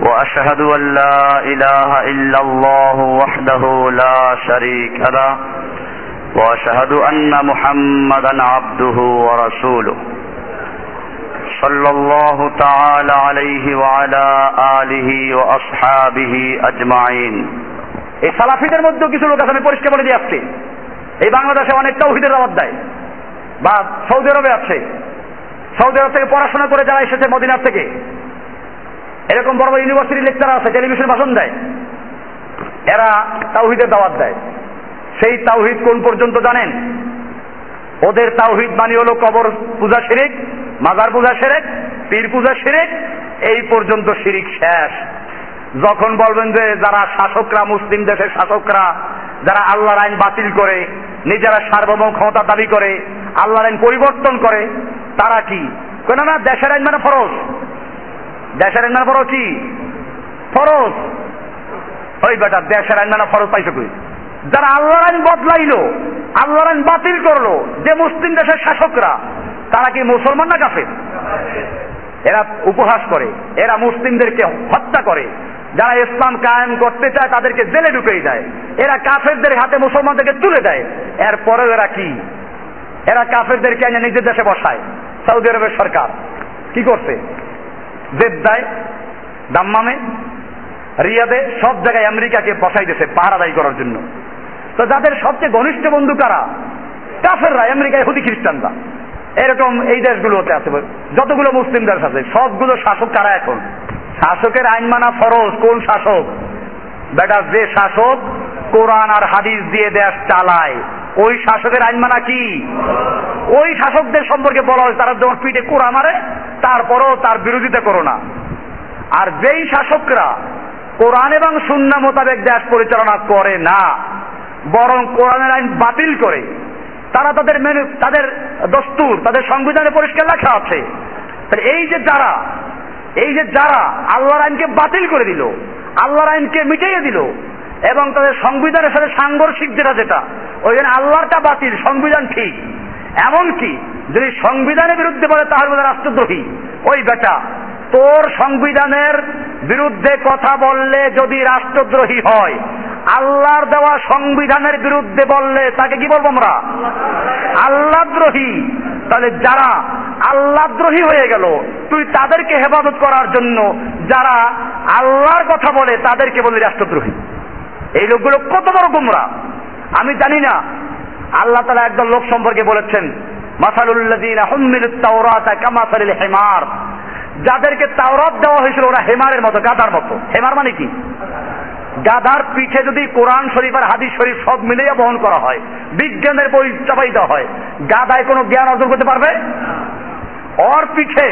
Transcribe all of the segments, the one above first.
واشهد ان لا اله الا الله وحده لا شريك له واشهد ان محمدا عبده ورسوله صلى الله تعالى عليه وعلى اله واصحابه اجمعين এই সালাফিদের মধ্যেও কিছু লোক আছে আমি পরিষ্কার বলে দিয়ে আসছি এই বাংলাদেশে অনেক তৌহিদের দাওয়াত দেয় বা সৌদি আরবে আছে সৌদি আরব থেকে পড়াশোনা করে যারা এসেছে মদিনার থেকে এরকম বড় বড় ইউনিভার্সিটি লেকচার আছে টেলিভিশন ভাষণ দেয়। এরা তাওহিদের দাওয়াত দেয়। সেই তাওহিদ কোন পর্যন্ত জানেন? ওদের তাওহিদ মানে হলো কবর পূজা শিরিক, মাজার পূজা শিরিক, পীর পূজা শিরিক, এই পর্যন্ত শিরিক শেষ। যখন বলবেন যে যারা শাসকরা, মুসলিম দেশের শাসকরা, যারা আল্লাহর আইন বাতিল করে, নিজেরা সার্বভৌম ক্ষমতা দাবি করে, আল্লাহর আইন পরিবর্তন করে, তারা কি? কেন না দেশের আইন মানে ফরজ। দেশের মানে ফরজ কি? ফরজ। ওই বেটা, দেশের আইন মানে ফরজ পাইছে কই? যারা আল্লাহর আইন বদলাইলো, আল্লাহর আইন বাতিল করল, যে মুসলিম দেশের শাসকরা, তারা কি মুসলমান না কাফের? এরা উপহাস করে, এরা মুসলিমদেরকে হত্যা করে। যারা ইসলাম কায়েম করতে চায়, তাদেরকে জেলে ঢুকিয়ে দেয়। এরা কাফেরদের হাতে মুসলমানদেরকে তুলে দেয়। এরপরেও এরা কি? এরা কাফেরদেরকে এনে নিজের দেশে বসায়। সৌদি আরবের সরকার কি করছে? জেদ্দায়, দাম্মামে, রিয়াদে, সব জায়গায় আমেরিকাকে বসাই দিয়েছে পাহারাদাই করার জন্য। তো যাদের সবচেয়ে ঘনিষ্ঠ বন্ধু কারা? কাফেররা, আমেরিকায় হুদি খ্রিস্টানরা। এরকম এই দেশগুলোতে আছে। যতগুলো মুসলিম দেশ আছে, সবগুলো শাসক কারা এখন? শাসকের আইন মানা ফরজ, কোন শাসক? বেটা, যে শাসক কোরআন আর হাদিস দিয়ে দেশ চালায়, ওই শাসকের আইন মানা কি? ওই শাসকদের সম্পর্কে বলা হয়, তারা যখন পিঠে কোরআ মারে তারপরও তার বিরোধিতা করো না। আর যেই শাসকরা কোরআন এবং শূন্য মোতাবেক দেশ পরিচালনা করে না, বরং কোরআনের আইন বাতিল করে, তারা তাদের মেনু, তাদের দস্তুর, তাদের সংবিধানে পরিষ্কার লেখা আছে। এই যে যারা, এই যে যারা আল্লাহর আইনকে বাতিল করে দিল, আল্লাহর আইনকে মিটাইয়ে দিল, এবং তাদের সংবিধানের সাথে সাংঘর্ষিক যেটা যেটা, ওই জন্য আল্লাহটা বাতিল, সংবিধান ঠিক। এমনকি যদি সংবিধানের বিরুদ্ধে বলে, তাহলে রাষ্ট্রদ্রোহী। ওই বেটা, তোর সংবিধানের বিরুদ্ধে কথা বললে যদি রাষ্ট্রদ্রোহী হয়, আল্লাহর দেওয়া সংবিধানের বিরুদ্ধে বললে তাকে কি বলব আমরা? আল্লাহদ্রোহী। তাহলে যারা আল্লাহদ্রোহী হয়ে গেল, তুই তাদেরকে হেফাজত করার জন্য যারা আল্লাহর কথা বলে, তাদেরকে বলি রাষ্ট্রদ্রোহী। এই লোকগুলো কত বড় গুমরা। আমি জানি না, আল্লাহ তালা একদল লোক সম্পর্কে বলেছেন মাসালুল্লাদিনা হুম্মিলুত তাওরাতা কামাসালিল হিমার। যাদেরকে তাওরাত দেওয়া হয়েছিল ওরা হেমারের মতো, গাদার মতো। হেমার মানে কি? গাদার পিঠে যদি কোরআন শরীফ আর হাদিস শরীফ সব মিলিয়ে বহন করা হয়, বিজ্ঞানের বই চাপাই দেওয়া হয়, গাদায় কোনো জ্ঞান অর্জন করতে পারবে? ওর পিঠে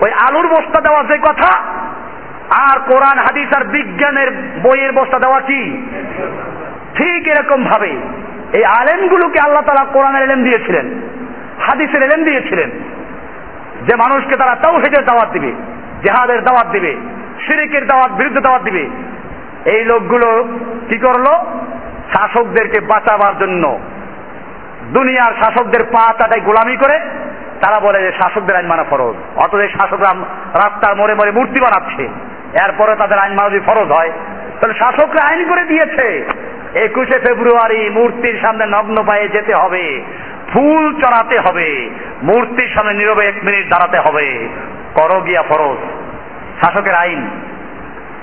ওই আলুর বস্তা দেওয়া যে কথা, আর কোরআন, হাদিস আর বিজ্ঞানের বইয়ের বস্তা দেওয়া কি? ঠিক এরকম ভাবে এই আলেমগুলোকে আল্লাহ তালা কোরআনের এলেম দিয়েছিলেন। হাদিসের এলেম দিয়েছিলেন যে মানুষকে তারা তাওহিদের দাওয়াত দিবে, জেহাদের দাওয়াত দিবে, শিরিকের দাওয়াত, বিরুদ্ধে দাওয়াত দিবে। এই লোকগুলো কি করল? শাসকদেরকে বাঁচাবার জন্য দুনিয়ার শাসকদের পা চাটাই গোলামি করে তারা বলে যে শাসকদের আইন মানা ফরজ। অতএব শাসকরা রাস্তার মোড়ে মোড়ে মূর্তি বানাচ্ছে। এরপরে তাদের আইন মানা যদি ফরজ হয়, তাহলে শাসকরা আইন করে দিয়েছে। একুশে ফেব্রুয়ারি মূর্তির সামনে নগ্ন পায়ে যেতে হবে। ফুল চড়াতে হবে। মূর্তির সামনে নীরবে এক মিনিট দাঁড়াতে হবে। করো গিয়া ফরজ। শাসকের আইন।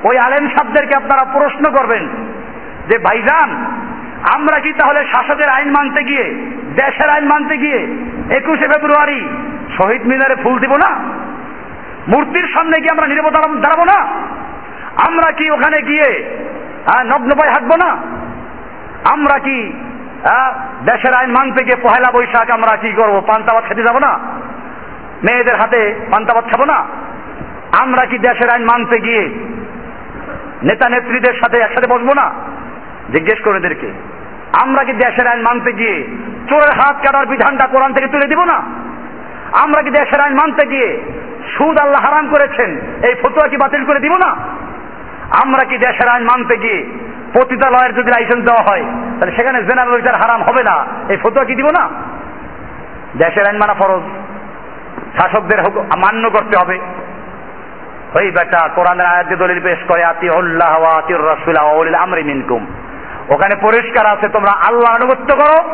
ওই আলেম সাহেবদেরকে আপনারা প্রশ্ন করবেন যে, ভাইজান, আমরা কি তাহলে শাসকের আইন মানতে গিয়ে, দেশের আইন মানতে গিয়ে একুশে ফেব্রুয়ারি শহীদ মিনারে ফুল দিব না? মূর্তির সামনে গিয়ে আমরা নিরাপদ দাঁড়াবো না? আমরা কি ওখানে গিয়ে নগ্ন পায়ে হাঁটবো না? আমরা কি দেশের আইন মানতে গিয়ে পহেলা বৈশাখ আমরা কি করব? পান্তাবাদ খেতে যাব না? মেয়েদের হাতে পান্তাবাদ খাব না? আমরা কি দেশের আইন মানতে গিয়ে নেতা নেত্রীদের সাথে একসাথে বসবো না? জিজ্ঞেস করে এদেরকে। আমরা কি দেশের আইন মানতে গিয়ে চোরের হাত কাটার বিধানটা কোরআন থেকে তুলে দিব না? আমরা কি দেশের আইন মানতে গিয়ে সুদ আল্লাহ হারাম করেছেন, এই ফতোয়া কি বাতিল করে দিব না? আমরা কি দেশের আইন মানতে গিয়ে পতিতালয়ের যদি লাইসেন্স দেওয়া হয় তাহলে সেখানে জেনারেল বিচার হারাম হবে না। এই ফতোয়া কি দিব না? দেশের আইন মানা ফরজ। শাসকদের মান্য করতে হবে। ওই বেটা, কোরআনের আয়াত দলিল পেশ করে আতি উল্লাহ আতির রাসূল আমরি মিনকুম। ওখানে পরিষ্কার আছে, তোমরা আল্লাহ আনুগত্য করো,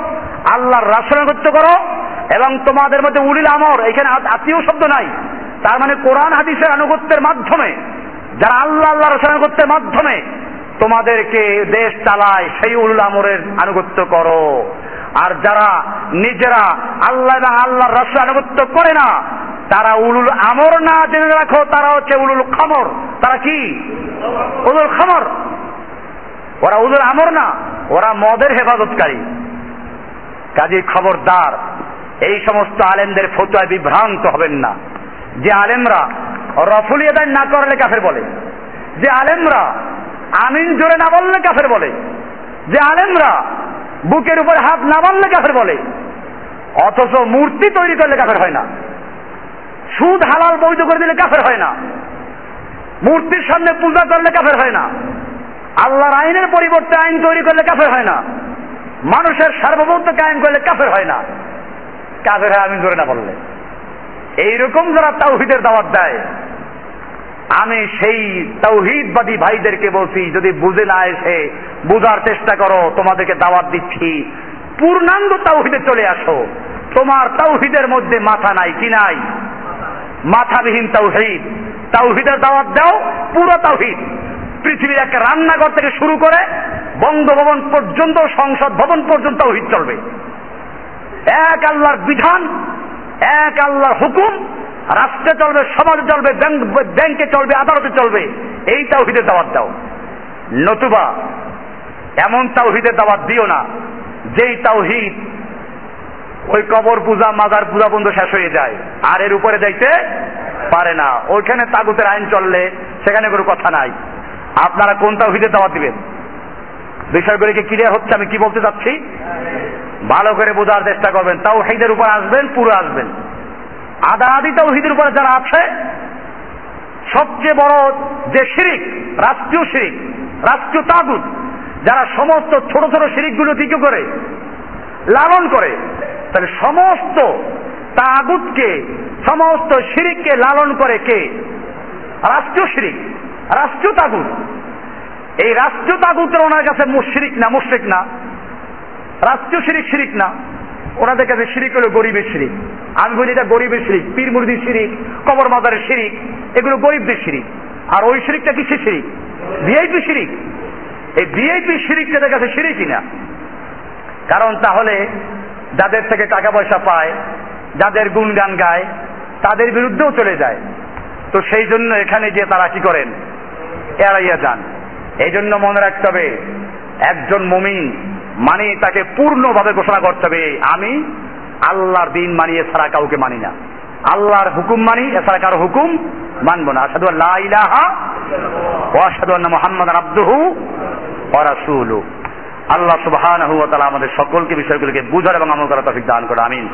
আল্লাহর রাসূল আনুগত্য করো, এবং তোমাদের মধ্যে উলিল আমর, এখানে আত্মীয় শব্দ নাই। তার মানে কোরআন হাদিসের আনুগত্যের মাধ্যমে, যারা আল্লাহ আল্লাহ রাসূল আনুগত্যের মাধ্যমে তোমাদেরকে দেশ চালায় সেই উলুল আমরের আনুগত্য করো। আর যারা নিজেরা আল্লাহ এবং আল্লাহর রাসূল আনুগত্য করে না, তারা উলুল আমর না জেনে রাখো, তারা হচ্ছে উলুল খামর। তারা কি? উলুল খামর। ওরা উলুল আমর না, ওরা মদের হেফাজতকারী। কাজী খবরদার, এই সমস্ত আলেমদের ফতুয়ায় বিভ্রান্ত হবেন না। যে আলেমরা রফুল এদায় না করলে কাফের বলে। যে আলেমরা আমিন জোরে না বললে কাফের বলে। যে আলেমরা বুকের উপর হাত না বানলে কাফের বলে। অথচ মূর্তি তৈরি করলে কাফের হয় না। সুদ হালাল বৈধ করে দিলে কাফের হয় না। মূর্তির সামনে পূজা করলে কাফের হয় না। আল্লাহর আইনের পরিবর্তে আইন তৈরি করলে কাফের হয় না। মানুষের সার্বভৌমত্ব কায়েম করলে কাফের হয় না। কাফের হয় আমি জোরে না বললে। এইরকম যারা তাওহিদের দাওয়াত দেয় আমি সেই তৌহিদবাদী ভাইদেরকে বলছি, যদি বুঝে না এসে বুঝার চেষ্টা করো, তোমাদেরকে দাওয়াত দিচ্ছি। পূর্ণাঙ্গ তাওহিদে চলে আসো। তোমার তাওহিদের মধ্যে মাথা নাই, কি নাই? মাথাবিহীন তাওহিদ তাওহিদের দাওয়াত দাও, পুরো তাওহিদ পৃথিবীর একটা রান্নাঘর থেকে শুরু করে বঙ্গভবন পর্যন্ত, সংসদ ভবন পর্যন্ত তাওহিদ চলবে। এক আল্লাহর বিধান, এক আল্লাহর হুকুম রাষ্ট্রে চলবে, সমাজে চলবে, ব্যাংকে চলবে, আদালতে চলবে, এই তাওহিদের দাওয়াত দাও। নতুবা, এমন তাওহিদের দাওয়াত দিও না, যেই তাওহিদ ওই কবর পূজা, মাজার পূজা বন্ধ শেষ হয়ে যায়, আর এর উপরে যাইতে পারে না। ওইখানে তাগুতের আইন চললে সেখানে কোনো কথা নাই। আপনারা কোন তাওহিদের দাওয়াত দিবেন? বিষয়গুলিকে ক্লিয়ার হচ্ছে? আমি কি বলতে চাচ্ছি? ভালো করে বোঝার চেষ্টা করবেন। তাওহিদের উপর আসবেন, পুরো আসবেন। আদা আদি তাওহিদের উপরে যারা আছে, সবচেয়ে বড় যে শিরিক, রাষ্ট্রীয় শিরিক, রাষ্ট্রীয় তাগুদ যারা সমস্ত ছোট ছোট শিরিকগুলো কি করে, লালন করে, তাহলে সমস্ত তাগুদকে সমস্ত শিরিককে লালন করে কে? রাষ্ট্রীয় শিরিক, রাষ্ট্রীয় তাগুদ এই রাষ্ট্রীয় তাগুতের ওনার কাছে মুশরিক না মুশরিক না। রাষ্ট্রীয় শিরিক শিরিক না। ওনাদের কাছে শিরিক হলো গরিবের শিরিক আমি বলি এটা গরিবের শিরিক, পীর মুরদির শিরিক, কবর মাদারের শিরিক, এগুলো গরিবদের শিরিক। আর ওই শিরিকটা কিসের শিরিক? ভিআইপি শিরিক। এই ভিআইপি শিরিক তাদের কাছে শিরিকই না কারণ তাহলে যাদের থেকে টাকা পয়সা পায়, যাদের গুণগান গায়, তাদের বিরুদ্ধেও চলে যায়। তো সেই জন্য এখানে যে তারা কি করেন? এড়াইয়া যান। এই জন্য মনে রাখতে হবে, একজন মমিন মানে তাকে পূর্ণভাবে ঘোষণা করতে হবে, আমি আল্লাহর দিন মানি, এছাড়া কাউকে মানি না। আল্লাহর হুকুম মানি, এছাড়া কারও হুকুম মানব না। আসাদু আল্লাহ ইলাহা ও আসাদু আন্না মোহাম্মদ আব্দুহু আল্লাহ সুবহানাহু আমাদের সকলকে, বিষয়গুলোকে বুঝার এবং আমল করার তৌফিক দান করে আমিন।